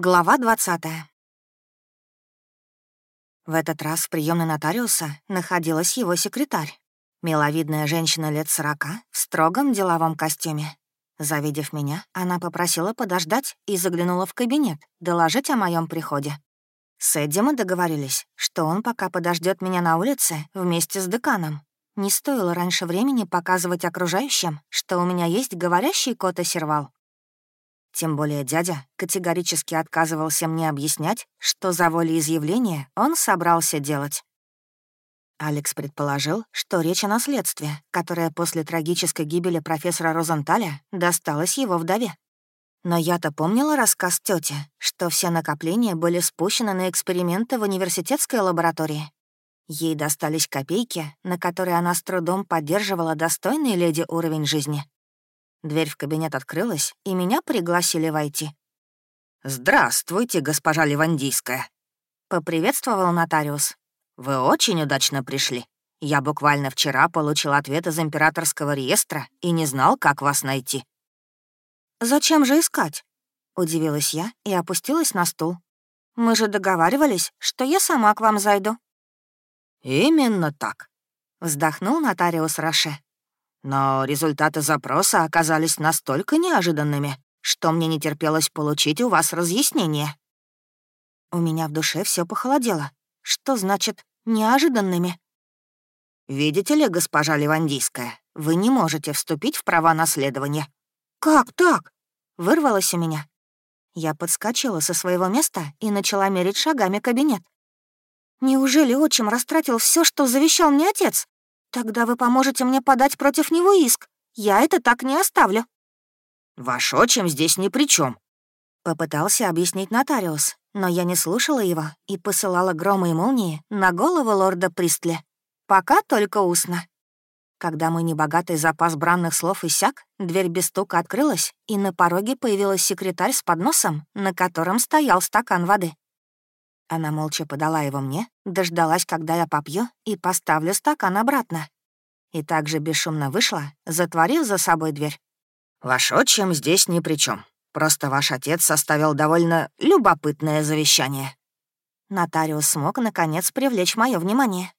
Глава 20 В этот раз в приемной нотариуса находилась его секретарь. Миловидная женщина лет сорока в строгом деловом костюме. Завидев меня, она попросила подождать и заглянула в кабинет, доложить о моем приходе. С Эдди мы договорились, что он пока подождет меня на улице вместе с деканом. Не стоило раньше времени показывать окружающим, что у меня есть говорящий кот и сервал. Тем более дядя категорически отказывался мне объяснять, что за волеизъявление он собрался делать. Алекс предположил, что речь о наследстве, которое после трагической гибели профессора Розенталя досталось его вдове. Но я-то помнила рассказ тети, что все накопления были спущены на эксперименты в университетской лаборатории. Ей достались копейки, на которые она с трудом поддерживала достойный леди уровень жизни. Дверь в кабинет открылась, и меня пригласили войти. «Здравствуйте, госпожа Ливандийская», — поприветствовал нотариус. «Вы очень удачно пришли. Я буквально вчера получил ответ из императорского реестра и не знал, как вас найти». «Зачем же искать?» — удивилась я и опустилась на стул. «Мы же договаривались, что я сама к вам зайду». «Именно так», — вздохнул нотариус Роше. Но результаты запроса оказались настолько неожиданными, что мне не терпелось получить у вас разъяснение. У меня в душе все похолодело. Что значит «неожиданными»? «Видите ли, госпожа Ливандийская, вы не можете вступить в права наследования». «Как так?» — вырвалось у меня. Я подскочила со своего места и начала мерить шагами кабинет. «Неужели отчим растратил все, что завещал мне отец?» «Тогда вы поможете мне подать против него иск. Я это так не оставлю». «Ваш отчим здесь ни при чем, попытался объяснить нотариус, но я не слушала его и посылала громы и молнии на голову лорда Пристли. Пока только устно. Когда мой небогатый запас бранных слов иссяк, дверь без стука открылась, и на пороге появилась секретарь с подносом, на котором стоял стакан воды. Она молча подала его мне, дождалась, когда я попью, и поставлю стакан обратно. И также бесшумно вышла, затворив за собой дверь. «Ваш отчим здесь ни при чем. Просто ваш отец составил довольно любопытное завещание». Нотариус смог, наконец, привлечь мое внимание.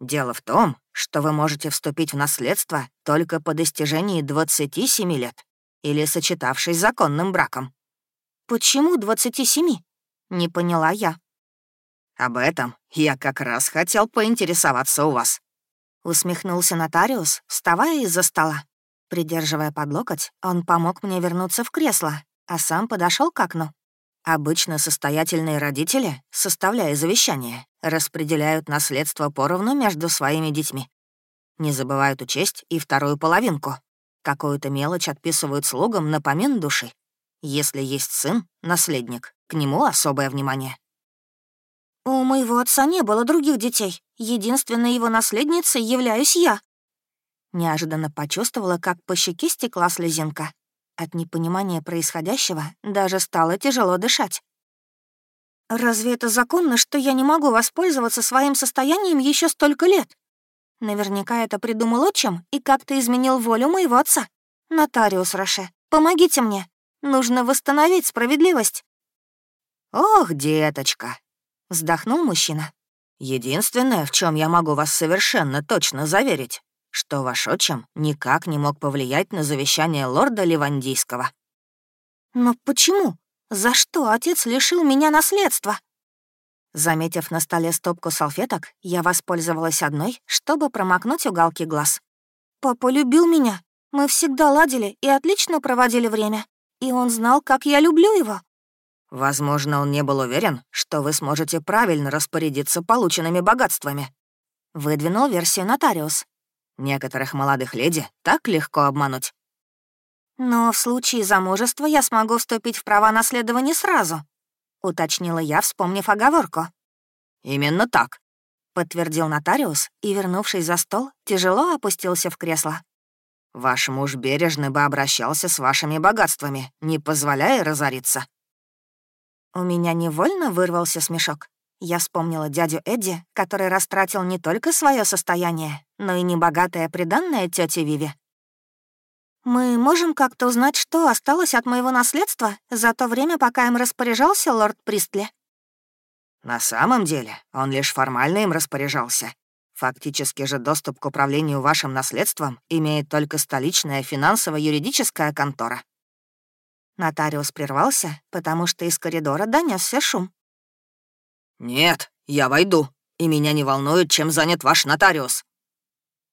«Дело в том, что вы можете вступить в наследство только по достижении 27 лет или сочетавшись законным браком». «Почему 27?» — не поняла я. Об этом я как раз хотел поинтересоваться у вас». Усмехнулся нотариус, вставая из-за стола. Придерживая под локоть, он помог мне вернуться в кресло, а сам подошел к окну. Обычно состоятельные родители, составляя завещание, распределяют наследство поровну между своими детьми. Не забывают учесть и вторую половинку. Какую-то мелочь отписывают слугам на помин души. Если есть сын, наследник, к нему особое внимание. «У моего отца не было других детей. Единственной его наследницей являюсь я». Неожиданно почувствовала, как по щеке стекла слезинка. От непонимания происходящего даже стало тяжело дышать. «Разве это законно, что я не могу воспользоваться своим состоянием еще столько лет? Наверняка это придумал отчим и как-то изменил волю моего отца. Нотариус Роше, помогите мне. Нужно восстановить справедливость». «Ох, деточка, — вздохнул мужчина. «Единственное, в чем я могу вас совершенно точно заверить, что ваш отчим никак не мог повлиять на завещание лорда Ливандийского». «Но почему? За что отец лишил меня наследства?» Заметив на столе стопку салфеток, я воспользовалась одной, чтобы промокнуть уголки глаз. «Папа любил меня. Мы всегда ладили и отлично проводили время. И он знал, как я люблю его. Возможно, он не был уверен, что вы сможете правильно распорядиться полученными богатствами. Выдвинул версию нотариус. Некоторых молодых леди так легко обмануть. Но в случае замужества я смогу вступить в права наследования сразу, уточнила я, вспомнив оговорку. Именно так, подтвердил нотариус и, вернувшись за стол, тяжело опустился в кресло. Ваш муж бережно бы обращался с вашими богатствами, не позволяя разориться. У меня невольно вырвался смешок. Я вспомнила дядю Эдди, который растратил не только свое состояние, но и небогатое приданное тете Виве. «Мы можем как-то узнать, что осталось от моего наследства за то время, пока им распоряжался лорд Пристли?» «На самом деле он лишь формально им распоряжался. Фактически же доступ к управлению вашим наследством имеет только столичная финансово-юридическая контора». Нотариус прервался, потому что из коридора донесся шум. «Нет, я войду, и меня не волнует, чем занят ваш нотариус».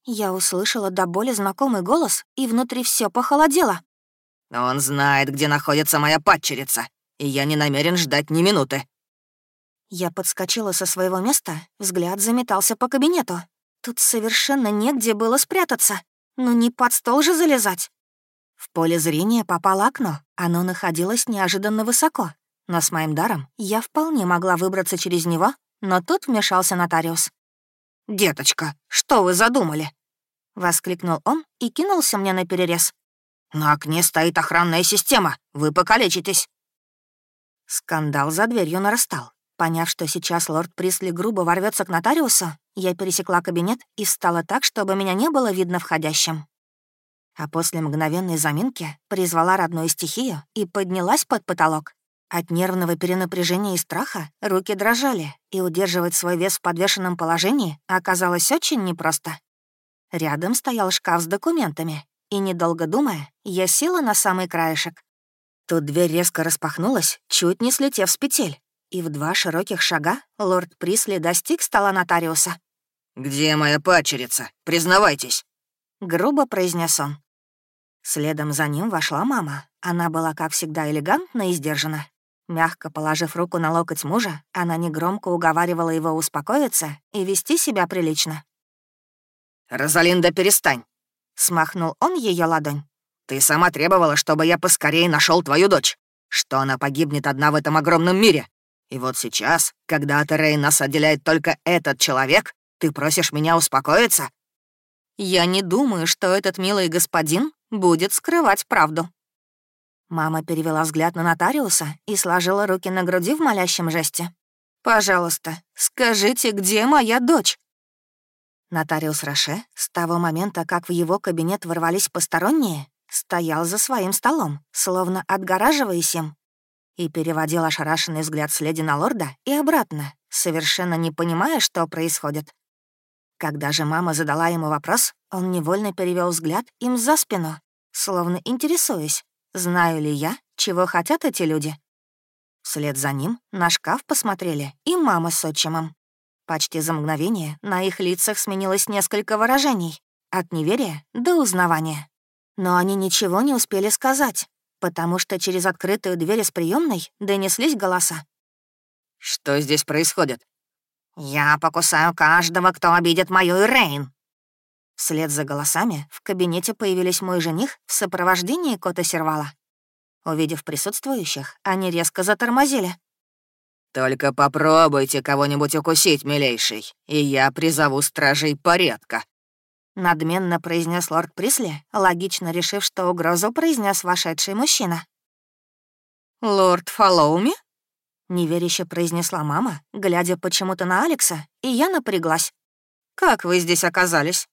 Я услышала до боли знакомый голос, и внутри все похолодело. «Он знает, где находится моя падчерица, и я не намерен ждать ни минуты». Я подскочила со своего места, взгляд заметался по кабинету. Тут совершенно негде было спрятаться. Ну не под стол же залезать. В поле зрения попало окно. Оно находилось неожиданно высоко. Но с моим даром я вполне могла выбраться через него, но тут вмешался нотариус. «Деточка, что вы задумали?» — воскликнул он и кинулся мне на перерез. «На окне стоит охранная система. Вы покалечитесь». Скандал за дверью нарастал. Поняв, что сейчас лорд Присли грубо ворвется к нотариусу, я пересекла кабинет и встала так, чтобы меня не было видно входящим а после мгновенной заминки призвала родную стихию и поднялась под потолок. От нервного перенапряжения и страха руки дрожали, и удерживать свой вес в подвешенном положении оказалось очень непросто. Рядом стоял шкаф с документами, и, недолго думая, я села на самый краешек. Тут дверь резко распахнулась, чуть не слетев с петель, и в два широких шага лорд Присли достиг стола нотариуса. «Где моя падчерица? Признавайтесь!» — грубо произнес он. Следом за ним вошла мама. Она была, как всегда, элегантна и сдержана. Мягко положив руку на локоть мужа, она негромко уговаривала его успокоиться и вести себя прилично. «Розалинда, перестань!» — смахнул он ее ладонь. «Ты сама требовала, чтобы я поскорее нашел твою дочь, что она погибнет одна в этом огромном мире. И вот сейчас, когда от Рей нас отделяет только этот человек, ты просишь меня успокоиться?» «Я не думаю, что этот милый господин будет скрывать правду». Мама перевела взгляд на нотариуса и сложила руки на груди в молящем жесте. «Пожалуйста, скажите, где моя дочь?» Нотариус Роше, с того момента, как в его кабинет ворвались посторонние, стоял за своим столом, словно отгораживаясь им, и переводил ошарашенный взгляд с леди на лорда и обратно, совершенно не понимая, что происходит. Когда же мама задала ему вопрос, он невольно перевел взгляд им за спину, словно интересуясь, знаю ли я, чего хотят эти люди. Вслед за ним на шкаф посмотрели и мама с отчимом. Почти за мгновение на их лицах сменилось несколько выражений, от неверия до узнавания. Но они ничего не успели сказать, потому что через открытую дверь из приемной донеслись голоса. «Что здесь происходит?» «Я покусаю каждого, кто обидит мою Ирейн!» Вслед за голосами в кабинете появились мой жених в сопровождении кота Сервала. Увидев присутствующих, они резко затормозили. «Только попробуйте кого-нибудь укусить, милейший, и я призову стражей порядка», — надменно произнес лорд Присли, логично решив, что угрозу произнес вошедший мужчина. «Лорд Фоллоуми?» Неверяще произнесла мама, глядя почему-то на Алекса, и я напряглась. «Как вы здесь оказались?»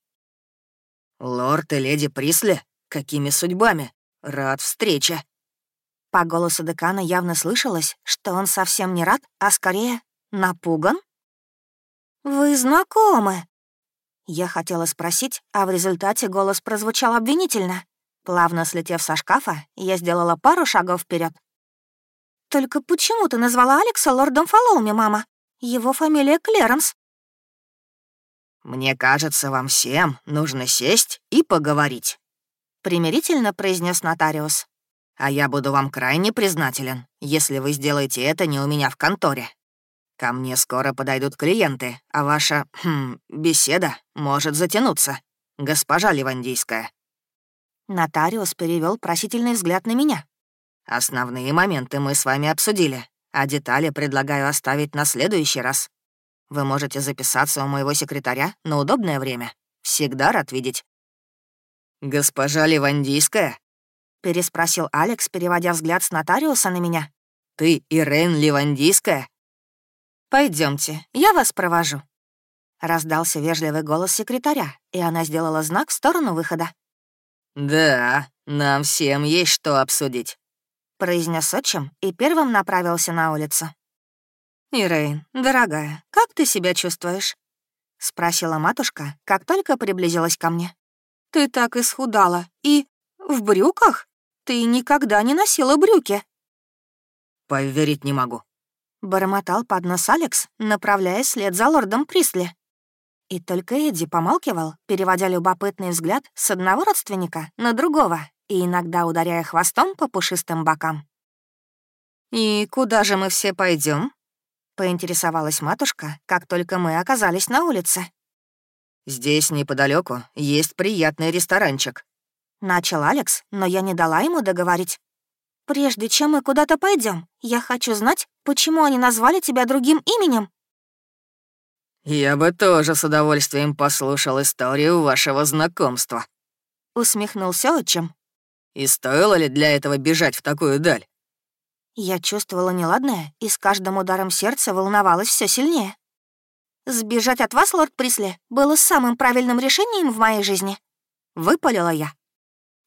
«Лорд и леди Присли? Какими судьбами? Рад встрече!» По голосу декана явно слышалось, что он совсем не рад, а скорее напуган. «Вы знакомы?» Я хотела спросить, а в результате голос прозвучал обвинительно. Плавно слетев со шкафа, я сделала пару шагов вперед. «Только почему ты назвала Алекса лордом Фоллоуми, мама? Его фамилия Клеренс». «Мне кажется, вам всем нужно сесть и поговорить», — примирительно произнес нотариус. «А я буду вам крайне признателен, если вы сделаете это не у меня в конторе. Ко мне скоро подойдут клиенты, а ваша хм, беседа может затянуться, госпожа Ливандийская». Нотариус перевел просительный взгляд на меня. Основные моменты мы с вами обсудили, а детали предлагаю оставить на следующий раз. Вы можете записаться у моего секретаря на удобное время. Всегда рад видеть». «Госпожа Ливандийская?» — переспросил Алекс, переводя взгляд с нотариуса на меня. «Ты Ирен Ливандийская?» Пойдемте, я вас провожу». Раздался вежливый голос секретаря, и она сделала знак в сторону выхода. «Да, нам всем есть что обсудить», — произнес отчим и первым направился на улицу. «Ирейн, дорогая, как ты себя чувствуешь?» — спросила матушка, как только приблизилась ко мне. «Ты так исхудала. И в брюках? Ты никогда не носила брюки». «Поверить не могу», — бормотал под нос Алекс, направляясь след за лордом Присли. И только Эдди помалкивал, переводя любопытный взгляд с одного родственника на другого и иногда ударяя хвостом по пушистым бокам. «И куда же мы все пойдем? поинтересовалась матушка, как только мы оказались на улице. «Здесь неподалеку есть приятный ресторанчик», — начал Алекс, но я не дала ему договорить. «Прежде чем мы куда-то пойдем, я хочу знать, почему они назвали тебя другим именем». «Я бы тоже с удовольствием послушал историю вашего знакомства», — усмехнулся отчим. «И стоило ли для этого бежать в такую даль?» Я чувствовала неладное и с каждым ударом сердца волновалась все сильнее. «Сбежать от вас, лорд Присли, было самым правильным решением в моей жизни», — выпалила я.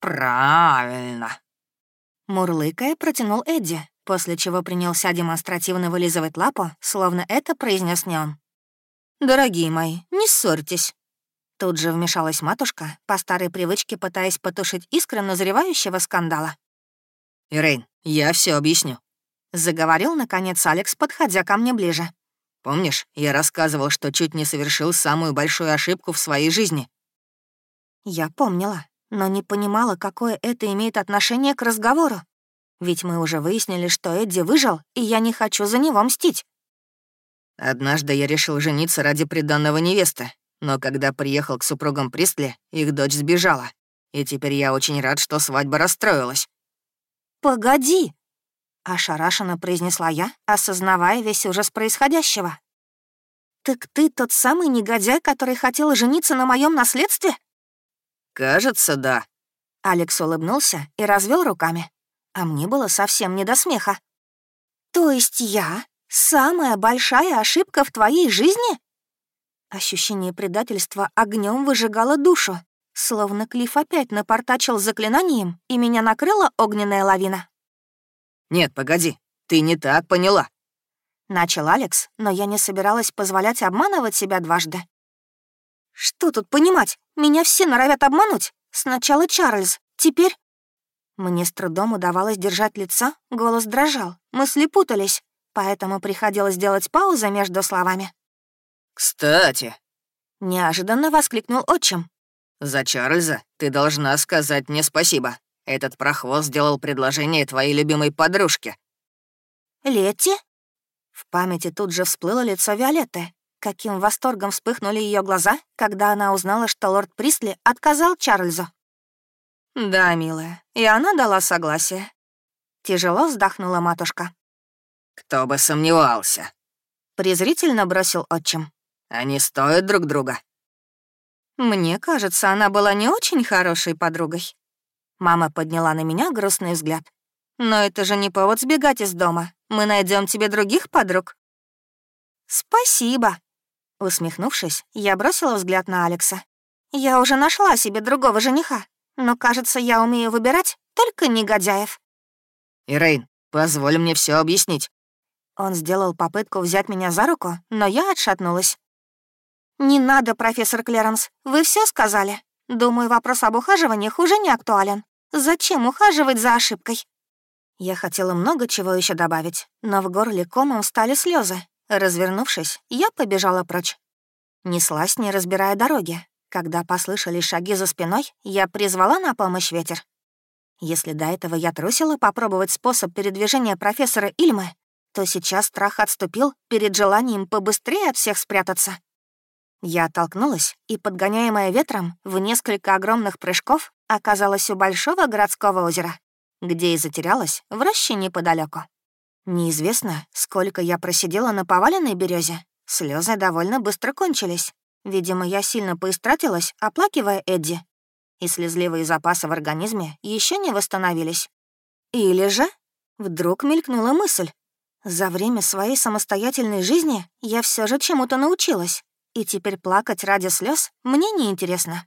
«Правильно», — мурлыкая протянул Эдди, после чего принялся демонстративно вылизывать лапу, словно это произнес не он. «Дорогие мои, не ссорьтесь». Тут же вмешалась матушка, по старой привычке пытаясь потушить искры назревающего скандала. «Ирейн, я все объясню», — заговорил, наконец, Алекс, подходя ко мне ближе. «Помнишь, я рассказывал, что чуть не совершил самую большую ошибку в своей жизни?» Я помнила, но не понимала, какое это имеет отношение к разговору. Ведь мы уже выяснили, что Эдди выжил, и я не хочу за него мстить. Однажды я решил жениться ради приданного невесты, но когда приехал к супругам Пристли, их дочь сбежала. И теперь я очень рад, что свадьба расстроилась. «Погоди!» — ошарашенно произнесла я, осознавая весь ужас происходящего. «Так ты тот самый негодяй, который хотел жениться на моем наследстве?» «Кажется, да». Алекс улыбнулся и развел руками. А мне было совсем не до смеха. «То есть я самая большая ошибка в твоей жизни?» Ощущение предательства огнем выжигало душу, словно Клифф опять напортачил заклинанием, и меня накрыла огненная лавина. «Нет, погоди, ты не так поняла», — начал Алекс, но я не собиралась позволять обманывать себя дважды. «Что тут понимать? Меня все норовят обмануть. Сначала Чарльз, теперь...» Мне с трудом удавалось держать лицо, голос дрожал, мысли путались поэтому приходилось делать паузы между словами. «Кстати!» — неожиданно воскликнул отчим. «За Чарльза ты должна сказать мне спасибо. Этот прохвост сделал предложение твоей любимой подружке». «Летти?» В памяти тут же всплыло лицо Виолетты. Каким восторгом вспыхнули ее глаза, когда она узнала, что лорд Присли отказал Чарльзу. «Да, милая, и она дала согласие». Тяжело вздохнула матушка. «Кто бы сомневался!» Презрительно бросил отчим. «Они стоят друг друга». Мне кажется, она была не очень хорошей подругой. Мама подняла на меня грустный взгляд. «Но это же не повод сбегать из дома. Мы найдем тебе других подруг». «Спасибо». Усмехнувшись, я бросила взгляд на Алекса. «Я уже нашла себе другого жениха, но, кажется, я умею выбирать только негодяев». «Ирейн, позволь мне все объяснить. Он сделал попытку взять меня за руку, но я отшатнулась. «Не надо, профессор Клеренс, вы все сказали. Думаю, вопрос об ухаживаниях уже не актуален. Зачем ухаживать за ошибкой?» Я хотела много чего еще добавить, но в горле комом стали слезы. Развернувшись, я побежала прочь. Неслась, не разбирая дороги. Когда послышались шаги за спиной, я призвала на помощь ветер. Если до этого я трусила попробовать способ передвижения профессора Ильмы, то сейчас страх отступил перед желанием побыстрее от всех спрятаться. Я оттолкнулась и, подгоняемая ветром, в несколько огромных прыжков оказалась у большого городского озера, где и затерялась в роще неподалеку. Неизвестно, сколько я просидела на поваленной березе. Слезы довольно быстро кончились. Видимо, я сильно поистратилась, оплакивая Эдди. И слезливые запасы в организме еще не восстановились. Или же вдруг мелькнула мысль, за время своей самостоятельной жизни я все же чему-то научилась, и теперь плакать ради слез мне неинтересно.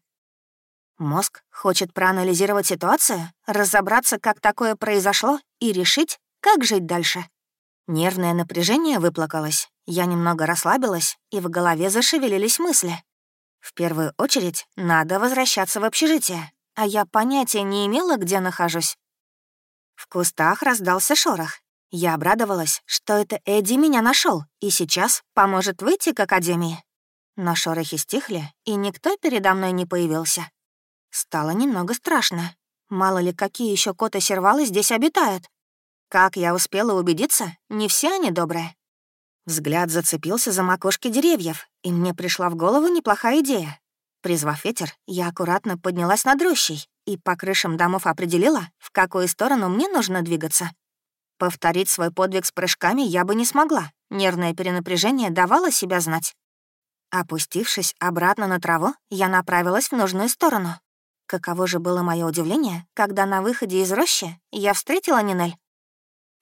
Мозг хочет проанализировать ситуацию, разобраться, как такое произошло, и решить, как жить дальше. Нервное напряжение выплакалось, я немного расслабилась, и в голове зашевелились мысли. В первую очередь, надо возвращаться в общежитие, а я понятия не имела, где нахожусь. В кустах раздался шорох. Я обрадовалась, что это Эдди меня нашел и сейчас поможет выйти к академии. Но шорохи стихли, и никто передо мной не появился. Стало немного страшно. Мало ли, какие еще коты-сервалы здесь обитают. Как я успела убедиться, не все они добрые. Взгляд зацепился за макушки деревьев, и мне пришла в голову неплохая идея. Призвав ветер, я аккуратно поднялась над рощей и по крышам домов определила, в какую сторону мне нужно двигаться. Повторить свой подвиг с прыжками я бы не смогла. Нервное перенапряжение давало себя знать. Опустившись обратно на траву, я направилась в нужную сторону. Каково же было мое удивление, когда на выходе из рощи я встретила Нинель.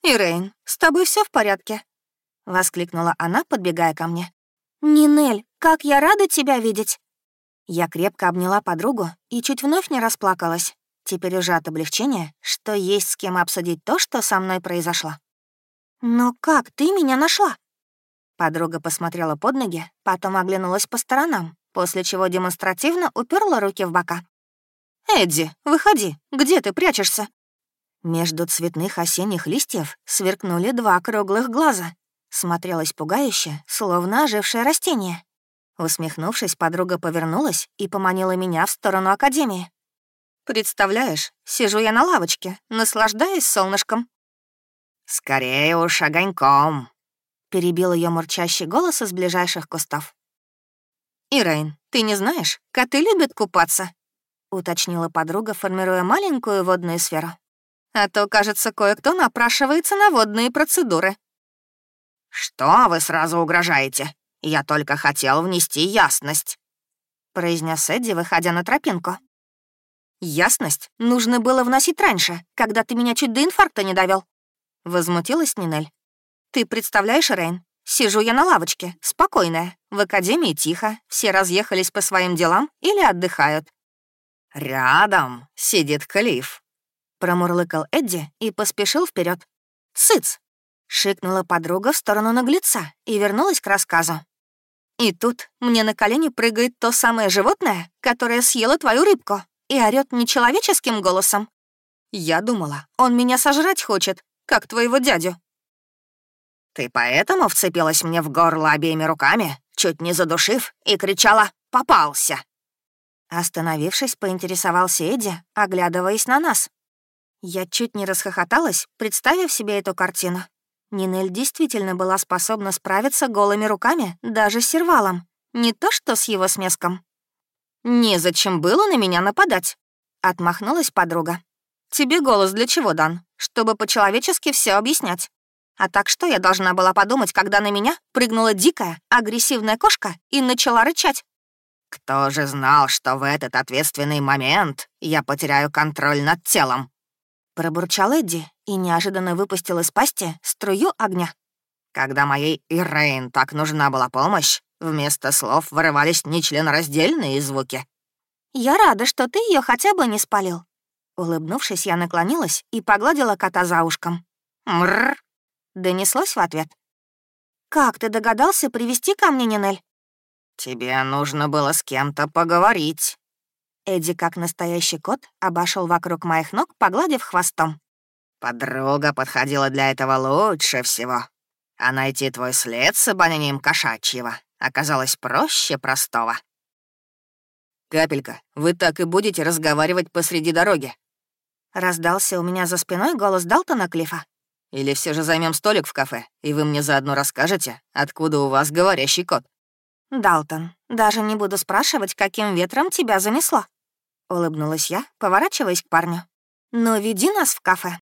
«Ирейн, с тобой все в порядке?» — воскликнула она, подбегая ко мне. «Нинель, как я рада тебя видеть!» Я крепко обняла подругу и чуть вновь не расплакалась. Теперь уже от облегчения, что есть с кем обсудить то, что со мной произошло. «Но как ты меня нашла?» Подруга посмотрела под ноги, потом оглянулась по сторонам, после чего демонстративно уперла руки в бока. «Эдди, выходи, где ты прячешься?» Между цветных осенних листьев сверкнули два круглых глаза. Смотрелось пугающе, словно ожившее растение. Усмехнувшись, подруга повернулась и поманила меня в сторону Академии. «Представляешь, сижу я на лавочке, наслаждаясь солнышком». «Скорее уж огоньком», — перебил ее мурчащий голос из ближайших кустов. «Ирейн, ты не знаешь, коты любят купаться?» уточнила подруга, формируя маленькую водную сферу. «А то, кажется, кое-кто напрашивается на водные процедуры». «Что вы сразу угрожаете? Я только хотел внести ясность», — произнес Эдди, выходя на тропинку. «Ясность нужно было вносить раньше, когда ты меня чуть до инфаркта не довел. возмутилась Нинель. «Ты представляешь, Рейн, сижу я на лавочке, спокойная, в академии тихо, все разъехались по своим делам или отдыхают. «Рядом сидит Клифф», — промурлыкал Эдди и поспешил вперед. «Цыц!» — шикнула подруга в сторону наглеца и вернулась к рассказу. «И тут мне на колени прыгает то самое животное, которое съело твою рыбку, и орёт нечеловеческим голосом. Я думала, он меня сожрать хочет, как твоего дядю». «Ты поэтому вцепилась мне в горло обеими руками, чуть не задушив, и кричала «Попался!» Остановившись, поинтересовался Эдди, оглядываясь на нас. Я чуть не расхохоталась, представив себе эту картину. Нинель действительно была способна справиться голыми руками, даже с сервалом. Не то что с его смеском. «Незачем было на меня нападать», — отмахнулась подруга. «Тебе голос для чего дан? Чтобы по-человечески все объяснять. А так что я должна была подумать, когда на меня прыгнула дикая, агрессивная кошка и начала рычать? «Кто же знал, что в этот ответственный момент я потеряю контроль над телом?» Пробурчал Эдди и неожиданно выпустил из пасти струю огня. Когда моей Ирейн так нужна была помощь, вместо слов вырывались нечленораздельные звуки. «Я рада, что ты ее хотя бы не спалил». Улыбнувшись, я наклонилась и погладила кота за ушком. «Мрррр!» — донеслось в ответ. «Как ты догадался привести ко мне Нинель?» «Тебе нужно было с кем-то поговорить». Эдди, как настоящий кот, обошел вокруг моих ног, погладив хвостом. «Подруга подходила для этого лучше всего. А найти твой след с обонянием кошачьего оказалось проще простого». «Капелька, вы так и будете разговаривать посреди дороги?» Раздался у меня за спиной голос Далтона Клифа. «Или все же займем столик в кафе, и вы мне заодно расскажете, откуда у вас говорящий кот?» «Далтон, даже не буду спрашивать, каким ветром тебя занесло». Улыбнулась я, поворачиваясь к парню. «Ну, веди нас в кафе».